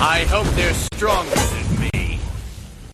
I hope they're stronger